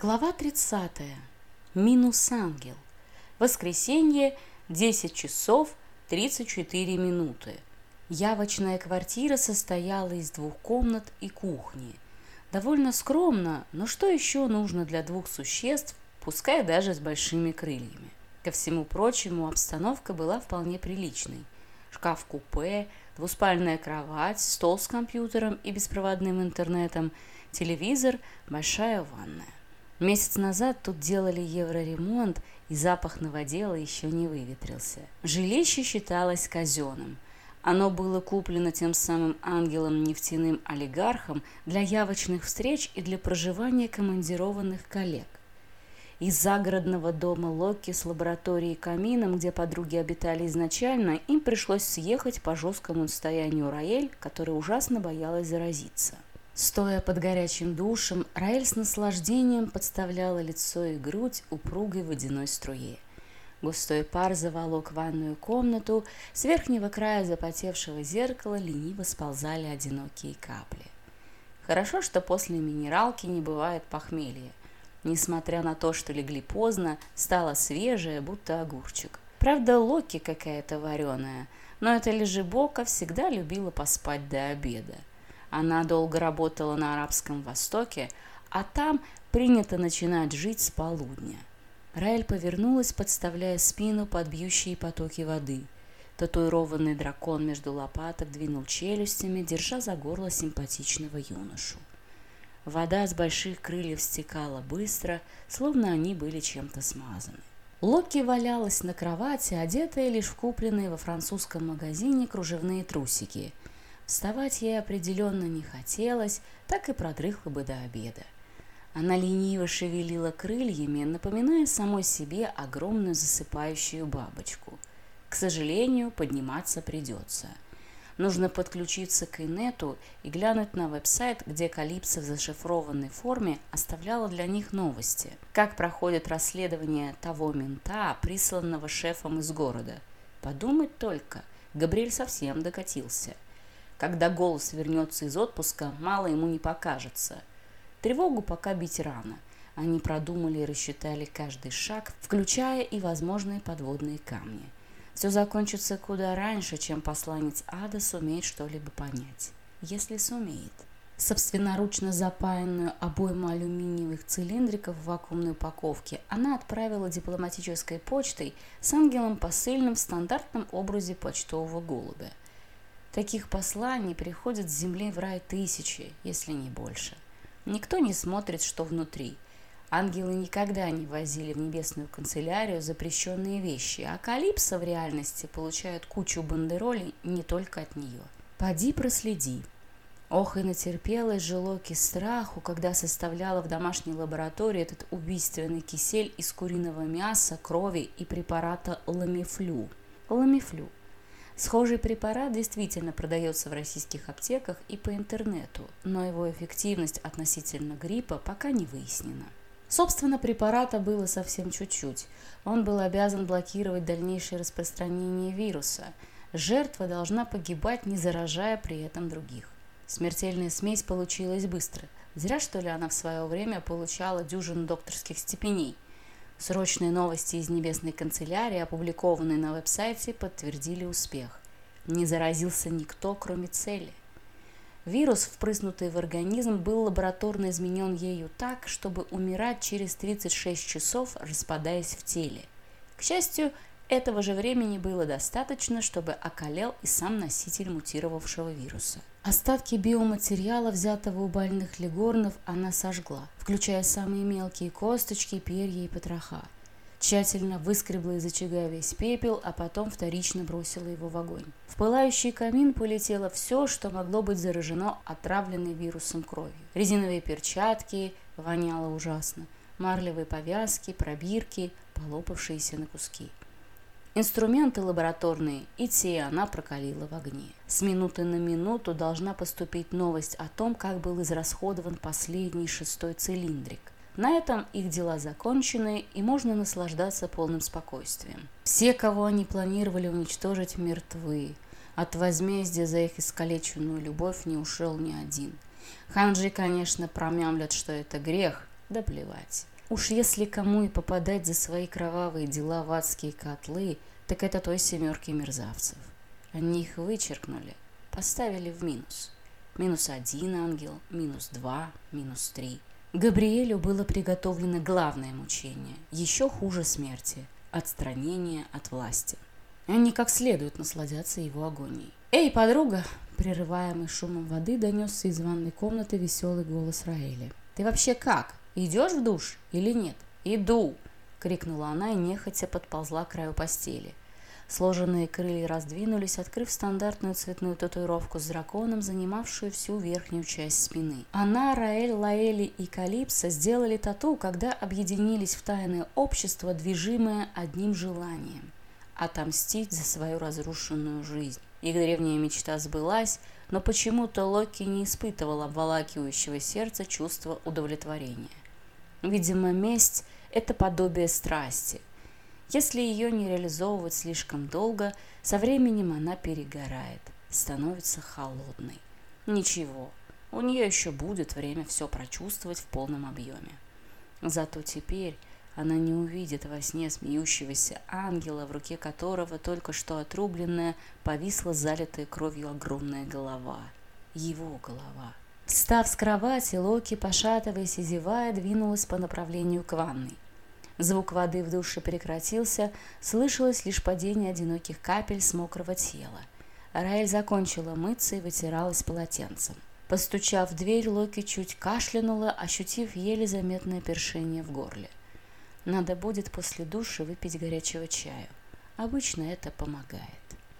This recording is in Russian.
Глава 30. Минус ангел. Воскресенье, 10 часов 34 минуты. Явочная квартира состояла из двух комнат и кухни. Довольно скромно, но что еще нужно для двух существ, пускай даже с большими крыльями. Ко всему прочему, обстановка была вполне приличной. Шкаф-купе, двуспальная кровать, стол с компьютером и беспроводным интернетом, телевизор, большая ванная. Месяц назад тут делали евроремонт, и запах новодела еще не выветрился. Жилище считалось казенным. Оно было куплено тем самым ангелом-нефтяным олигархом для явочных встреч и для проживания командированных коллег. Из загородного дома Локи с лабораторией и камином, где подруги обитали изначально, им пришлось съехать по жесткому состоянию Раэль, которая ужасно боялась заразиться. Стоя под горячим душем, Раэль с наслаждением подставляла лицо и грудь упругой водяной струе. Густой пар заволок ванную комнату, с верхнего края запотевшего зеркала лениво сползали одинокие капли. Хорошо, что после минералки не бывает похмелья. Несмотря на то, что легли поздно, стало свежее, будто огурчик. Правда, локи какая-то вареная, но эта лежебока всегда любила поспать до обеда. Она долго работала на Арабском Востоке, а там принято начинать жить с полудня. Раэль повернулась, подставляя спину под бьющие потоки воды. Татуированный дракон между лопаток двинул челюстями, держа за горло симпатичного юношу. Вода с больших крыльев стекала быстро, словно они были чем-то смазаны. Локи валялась на кровати, одетая лишь в купленные во французском магазине кружевные трусики – Вставать ей определенно не хотелось, так и продрыхла бы до обеда. Она лениво шевелила крыльями, напоминая самой себе огромную засыпающую бабочку. К сожалению, подниматься придется. Нужно подключиться к инету и глянуть на веб-сайт, где Калипсо в зашифрованной форме оставляла для них новости. Как проходит расследование того мента, присланного шефом из города. Подумать только, Габриэль совсем докатился – когда голос вернется из отпуска, мало ему не покажется. Тревогу пока бить рано. Они продумали и рассчитали каждый шаг, включая и возможные подводные камни. Все закончится куда раньше, чем посланец ада сумеет что-либо понять. Если сумеет. Собственноручно запаянную обойму алюминиевых цилиндриков в вакуумной упаковке она отправила дипломатической почтой с ангелом посыльным в стандартном образе почтового голубя – Таких посланий приходят с земли в рай тысячи, если не больше. Никто не смотрит, что внутри. Ангелы никогда не возили в небесную канцелярию запрещенные вещи, а Калипсо в реальности получает кучу бандеролей не только от нее. Поди проследи. Ох, и натерпелась же Локи страху, когда составляла в домашней лаборатории этот убийственный кисель из куриного мяса, крови и препарата ламифлю. Ламифлю Схожий препарат действительно продается в российских аптеках и по интернету, но его эффективность относительно гриппа пока не выяснена. Собственно, препарата было совсем чуть-чуть. Он был обязан блокировать дальнейшее распространение вируса. Жертва должна погибать, не заражая при этом других. Смертельная смесь получилась быстро. Зря, что ли, она в свое время получала дюжину докторских степеней – Срочные новости из Небесной канцелярии, опубликованные на веб-сайте, подтвердили успех. Не заразился никто, кроме цели. Вирус, впрыснутый в организм, был лабораторно изменен ею так, чтобы умирать через 36 часов, распадаясь в теле. К счастью, этого же времени было достаточно, чтобы околел и сам носитель мутировавшего вируса – Остатки биоматериала, взятого у больных легорнов, она сожгла, включая самые мелкие косточки, перья и потроха. Тщательно выскребла из очага весь пепел, а потом вторично бросила его в огонь. В пылающий камин полетело все, что могло быть заражено отравленной вирусом кровью. Резиновые перчатки, воняло ужасно, марлевые повязки, пробирки, полопавшиеся на куски. Инструменты лабораторные и те она прокалила в огне. С минуты на минуту должна поступить новость о том, как был израсходован последний шестой цилиндрик. На этом их дела закончены, и можно наслаждаться полным спокойствием. Все, кого они планировали уничтожить, мертвы. От возмездия за их искалеченную любовь не ушел ни один. Ханжи, конечно, промямлят, что это грех, да плевать. Уж если кому и попадать за свои кровавые дела в адские котлы, так это той семерки мерзавцев. Они их вычеркнули, поставили в минус. Минус один ангел, минус два, минус три. Габриэлю было приготовлено главное мучение, еще хуже смерти – отстранение от власти. Они как следует насладятся его агонией. «Эй, подруга!» Прерываемый шумом воды донесся из ванной комнаты веселый голос Раэли. «Ты вообще как? Идешь в душ или нет?» «Иду!» — крикнула она и нехотя подползла к краю постели. Сложенные крылья раздвинулись, открыв стандартную цветную татуировку с драконом, занимавшую всю верхнюю часть спины. Она, Раэль, Лаэли и Калипсо сделали тату, когда объединились в тайное общество, движимое одним желанием – отомстить за свою разрушенную жизнь. Их древняя мечта сбылась, но почему-то Локи не испытывал обволакивающего сердца чувства удовлетворения. Видимо, месть – это подобие страсти. Если ее не реализовывать слишком долго, со временем она перегорает, становится холодной. Ничего, у нее еще будет время все прочувствовать в полном объеме. Зато теперь она не увидит во сне смеющегося ангела, в руке которого только что отрубленная повисла залитая кровью огромная голова. Его голова. Встав с кровати, Локи, пошатываясь и зевая, двинулась по направлению к ванной. Звук воды в душе прекратился, слышалось лишь падение одиноких капель с мокрого тела. Раэль закончила мыться и вытиралась полотенцем. Постучав в дверь, Локи чуть кашлянула, ощутив еле заметное першение в горле. Надо будет после душа выпить горячего чаю. Обычно это помогает.